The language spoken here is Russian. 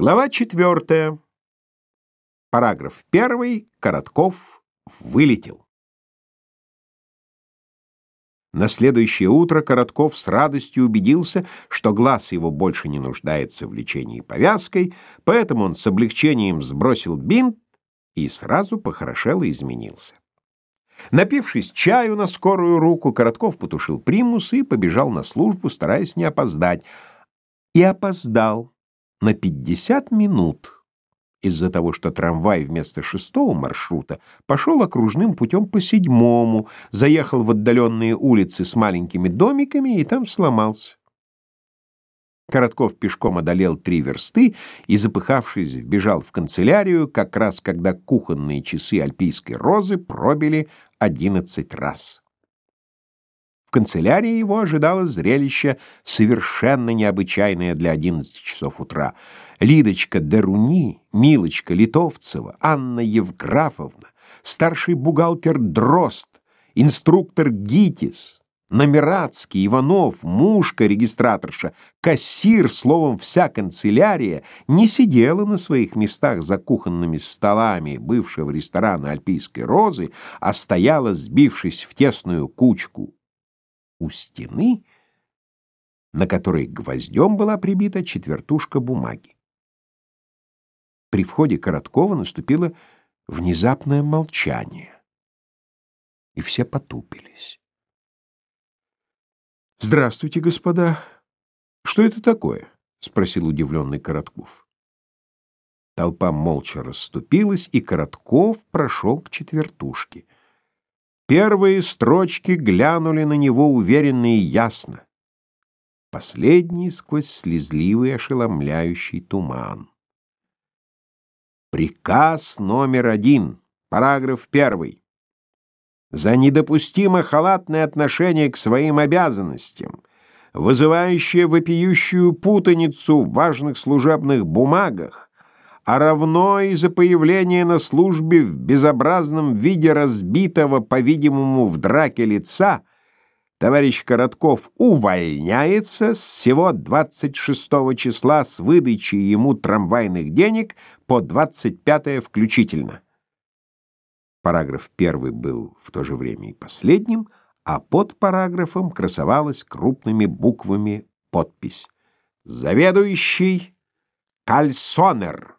Глава четвертая. Параграф первый. Коротков вылетел. На следующее утро Коротков с радостью убедился, что глаз его больше не нуждается в лечении повязкой, поэтому он с облегчением сбросил бинт и сразу похорошел и изменился. Напившись чаю на скорую руку, Коротков потушил примус и побежал на службу, стараясь не опоздать. И опоздал на 50 минут из-за того, что трамвай вместо шестого маршрута пошел окружным путем по седьмому, заехал в отдаленные улицы с маленькими домиками и там сломался. Коротков пешком одолел три версты и, запыхавшись, вбежал в канцелярию, как раз когда кухонные часы альпийской розы пробили одиннадцать раз. В канцелярии его ожидало зрелище совершенно необычайное для 11 часов утра. Лидочка Деруни, Милочка Литовцева, Анна Евграфовна, старший бухгалтер Дрозд, инструктор Гитис, Номерацкий, Иванов, Мушка, регистраторша, кассир, словом, вся канцелярия не сидела на своих местах за кухонными столами бывшего ресторана «Альпийской розы», а стояла, сбившись в тесную кучку у стены, на которой гвоздем была прибита четвертушка бумаги. При входе Короткова наступило внезапное молчание, и все потупились. «Здравствуйте, господа! Что это такое?» — спросил удивленный Коротков. Толпа молча расступилась, и Коротков прошел к четвертушке — Первые строчки глянули на него уверенно и ясно. Последние сквозь слезливый ошеломляющий туман. Приказ номер один, параграф первый. За недопустимо халатное отношение к своим обязанностям, вызывающее вопиющую путаницу в важных служебных бумагах, а равно и за появление на службе в безобразном виде разбитого, по-видимому, в драке лица, товарищ Коротков увольняется с всего 26 числа с выдачей ему трамвайных денег по 25 включительно. Параграф первый был в то же время и последним, а под параграфом красовалась крупными буквами подпись «Заведующий Кальсонер».